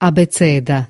abeceda